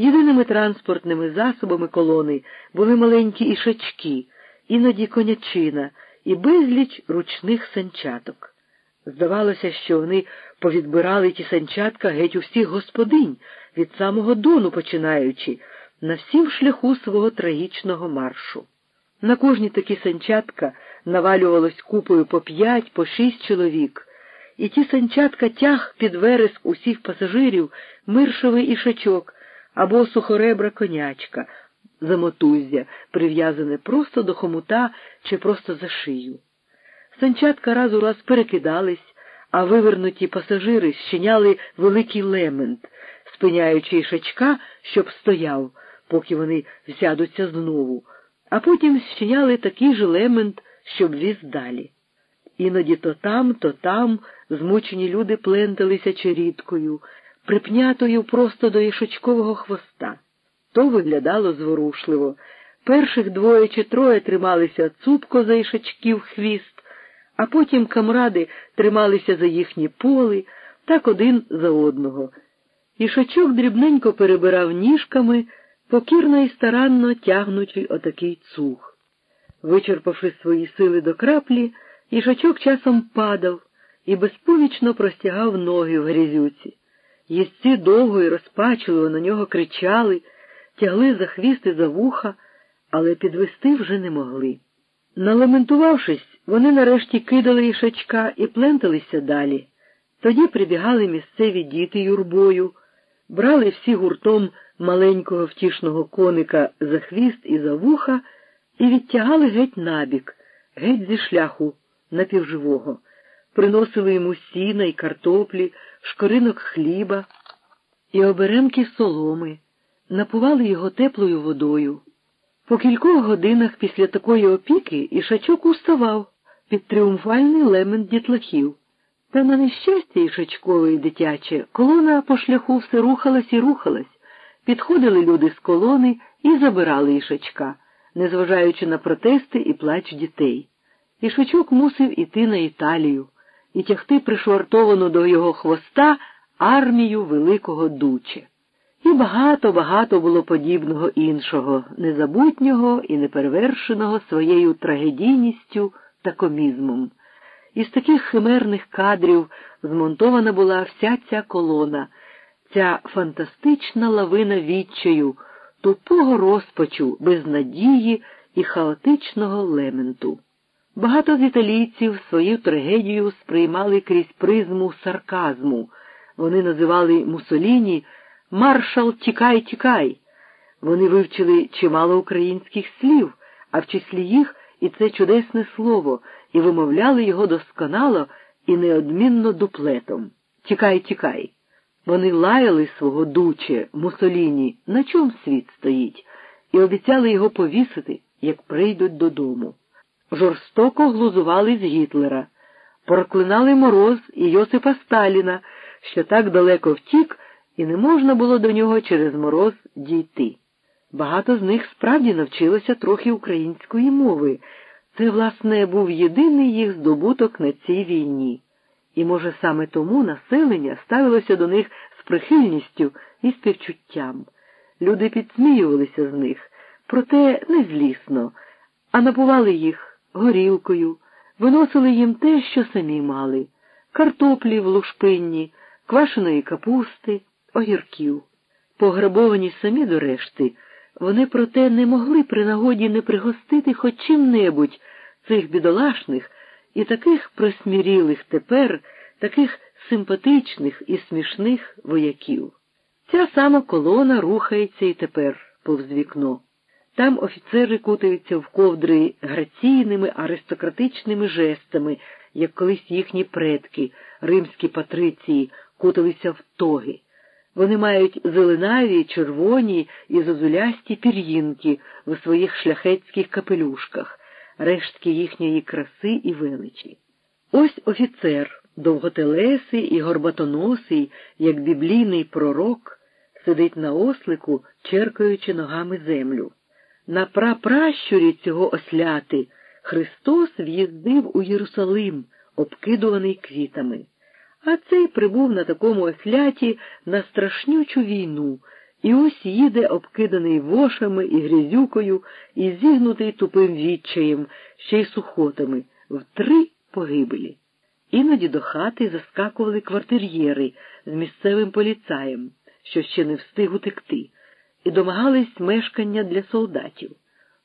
Єдиними транспортними засобами колони були маленькі ішачки, іноді конячина і безліч ручних санчаток. Здавалося, що вони повідбирали ті санчатка геть у всіх господинь, від самого дону починаючи, на всім шляху свого трагічного маршу. На кожні такі санчатка навалювалось купою по п'ять, по шість чоловік, і ті санчатка тяг під вереск усіх пасажирів миршовий ішачок або сухоребра конячка, замотуздя, прив'язане просто до хомута чи просто за шию. Санчатка раз у раз перекидались, а вивернуті пасажири щиняли великий лемент, спиняючи ішачка, щоб стояв, поки вони взядуться знову, а потім щиняли такий же лемент, щоб віз далі. Іноді то там, то там змучені люди пленталися черідкою, припнятою просто до ішачкового хвоста. То виглядало зворушливо. Перших двоє чи троє трималися цупко за ішачків хвіст, а потім камради трималися за їхні поли, так один за одного. Ішачок дрібненько перебирав ніжками, покірно і старанно тягнучи отакий цух. Вичерпавши свої сили до краплі, ішачок часом падав і безповічно простягав ноги в грязюці. Їстці довго і розпачливо на нього кричали, тягли за хвіст і за вуха, але підвести вже не могли. Налементувавшись, вони нарешті кидали ішачка і пленталися далі. Тоді прибігали місцеві діти юрбою, брали всі гуртом маленького втішного коника за хвіст і за вуха і відтягали геть набік, геть зі шляху напівживого, приносили йому сіна й картоплі, шкоринок хліба і оберемки соломи, напували його теплою водою. По кількох годинах після такої опіки ішачок уставав під тріумфальний лемент дітлахів. Та на нещастя ішачкове і дитяче колона по шляху все рухалась і рухалась. Підходили люди з колони і забирали ішачка, незважаючи на протести і плач дітей. Ішачок мусив іти на Італію і тягти пришвартовану до його хвоста армію великого дуче. І багато-багато було подібного іншого, незабутнього і неперевершеного своєю трагедійністю та комізмом. Із таких химерних кадрів змонтована була вся ця колона, ця фантастична лавина відчаю, тупого розпачу, безнадії і хаотичного лементу. Багато з італійців свою трагедію сприймали крізь призму сарказму. Вони називали Мусоліні Маршал Тікай, тікай. Вони вивчили чимало українських слів, а в числі їх і це чудесне слово, і вимовляли його досконало і неодмінно дуплетом. Тікай, тікай. Вони лаяли свого дуче, Мусоліні, на чом світ стоїть, і обіцяли його повісити, як прийдуть додому. Жорстоко глузували з Гітлера, проклинали мороз і Йосипа Сталіна, що так далеко втік, і не можна було до нього через мороз дійти. Багато з них справді навчилося трохи української мови. Це, власне, був єдиний їх здобуток на цій війні. І, може, саме тому населення ставилося до них з прихильністю і співчуттям. Люди підсміювалися з них, проте не злісно, а напували їх горілкою, виносили їм те, що самі мали картоплі в лушпинні, квашеної капусти, огірків. Пограбовані самі до решти. Вони, проте, не могли при нагоді не пригостити хоч чим-небудь цих бідолашних і таких присмірілих тепер, таких симпатичних і смішних вояків. Ця сама колона рухається і тепер повз вікно. Там офіцери кутаються в ковдри граційними аристократичними жестами, як колись їхні предки, римські патриції, куталися в тоги. Вони мають зеленаві, червоні і зозулясті пір'їнки в своїх шляхетських капелюшках, рештки їхньої краси і величі. Ось офіцер, довготелесий і горбатоносий, як біблійний пророк, сидить на ослику, черкаючи ногами землю. На прапращурі цього осляти Христос в'їздив у Єрусалим, обкидуваний квітами. А цей прибув на такому осляті на страшнючу війну І ось їде обкиданий вошами і грязюкою, і зігнутий тупим відчаєм, ще й сухотами, в три погибелі. Іноді до хати заскакували квартир'єри з місцевим поліцаєм, що ще не встиг утекти, і домагались мешкання для солдатів.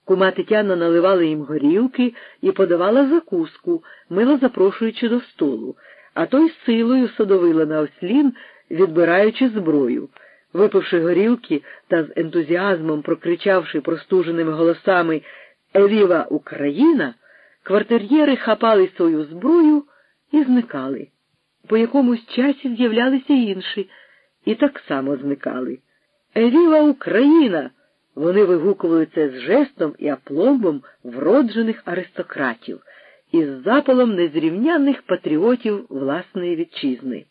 Кума Тетяна наливала їм горілки і подавала закуску, мило запрошуючи до столу, а той силою садовила на ослін, відбираючи зброю. Випивши горілки та з ентузіазмом прокричавши простуженими голосами Евіва Україна, квартир'єри хапали свою зброю і зникали. По якомусь часі з'являлися інші і так само зникали. Евіва Україна! Вони вигукували це з жестом і апломбом вроджених аристократів і з запалом незрівняних патріотів власної вітчизни.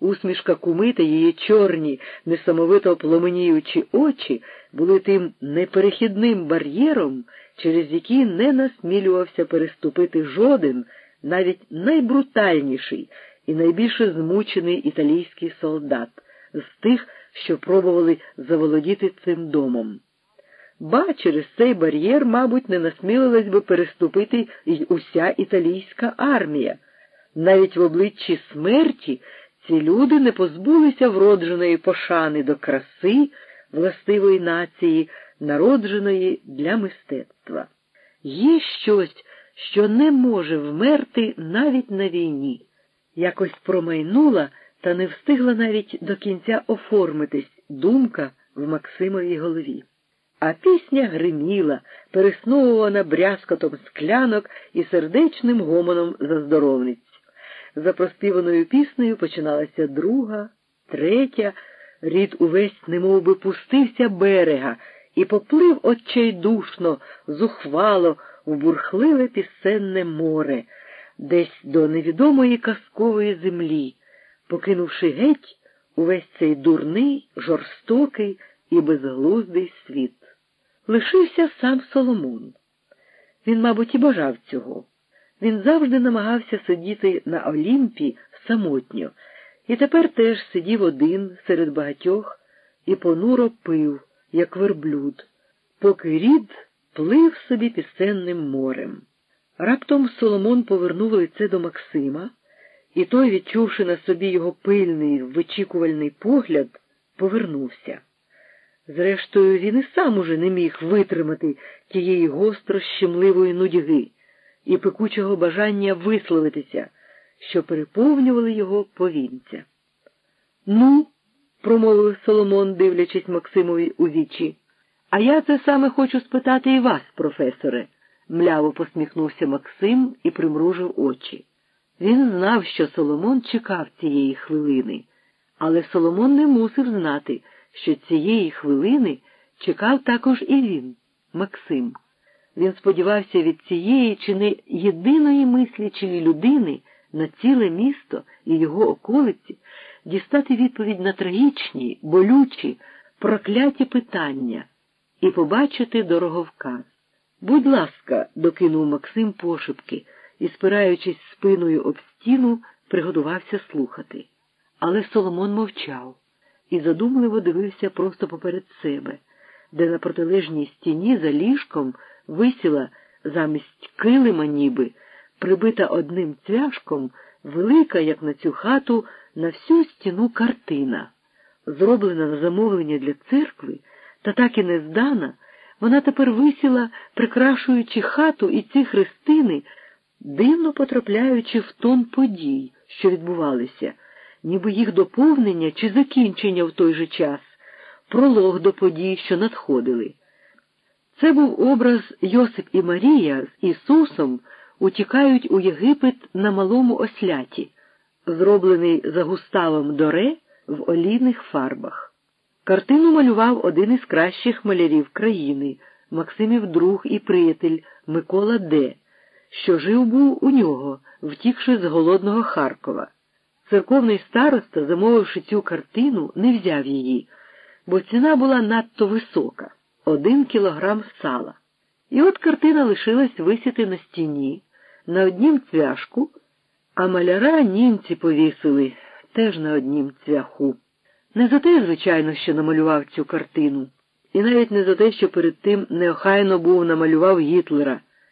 Усмішка куми та її чорні, несамовито пломеніючі очі були тим неперехідним бар'єром, через який не насмілювався переступити жоден, навіть найбрутальніший і найбільше змучений італійський солдат з тих, що пробували заволодіти цим домом. Ба через цей бар'єр, мабуть, не насмілилась би переступити й уся італійська армія. Навіть в обличчі смерті ці люди не позбулися вродженої пошани до краси, властивої нації, народженої для мистецтва. Є щось, що не може вмерти навіть на війні. Якось промайнула та не встигла навіть до кінця оформитись думка в Максимовій голові. А пісня гриміла, пересновувана брязкотом склянок і сердечним гомоном заздоровниць. За проспіваною піснею починалася друга, третя, рід увесь немов би пустився берега і поплив отчайдушно, зухвало в бурхливе пісенне море, десь до невідомої казкової землі, покинувши геть увесь цей дурний, жорстокий і безглуздий світ. Лишився сам Соломон. Він, мабуть, і бажав цього. Він завжди намагався сидіти на Олімпі самотньо, і тепер теж сидів один серед багатьох і понуро пив, як верблюд, поки рід плив собі пісенним морем. Раптом Соломон повернув лице до Максима, і той, відчувши на собі його пильний, вичікувальний погляд, повернувся. Зрештою, він і сам уже не міг витримати тієї гостро щемливої нудьги і пекучого бажання висловитися, що переповнювали його повінця. Ну, промовив Соломон, дивлячись Максимові у вічі, а я це саме хочу спитати і вас, професоре, мляво посміхнувся Максим і примружив очі. Він знав, що Соломон чекав цієї хвилини, але Соломон не мусив знати, що цієї хвилини чекав також і він, Максим. Він сподівався від цієї чи не єдиної мислячої людини на ціле місто і його околиці дістати відповідь на трагічні, болючі, прокляті питання і побачити дороговказ. Будь ласка, докинув Максим пошепки і, спираючись спиною об стіну, приготувався слухати. Але Соломон мовчав і задумливо дивився просто поперед себе, де на протилежній стіні за ліжком висіла замість килима ніби, прибита одним цвяшком, велика, як на цю хату, на всю стіну картина. Зроблена на замовлення для церкви, та так і не здана, вона тепер висіла, прикрашуючи хату і ці хрестини, дивно потрапляючи в тон подій, що відбувалися, ніби їх доповнення чи закінчення в той же час, пролог до подій, що надходили. Це був образ Йосип і Марія з Ісусом утікають у Єгипет на малому осляті, зроблений за Густавом Доре в олійних фарбах. Картину малював один із кращих малярів країни, Максимів друг і приятель Микола Д., що жив був у нього, втікши з голодного Харкова. Церковний староста, замовивши цю картину, не взяв її, бо ціна була надто висока один кілограм сала. І от картина лишилась висіти на стіні, на однім цвяшку, а маляра німці повісили теж на однім цвяху. Не за те, звичайно, що намалював цю картину, і навіть не за те, що перед тим неохайно був намалював Гітлера.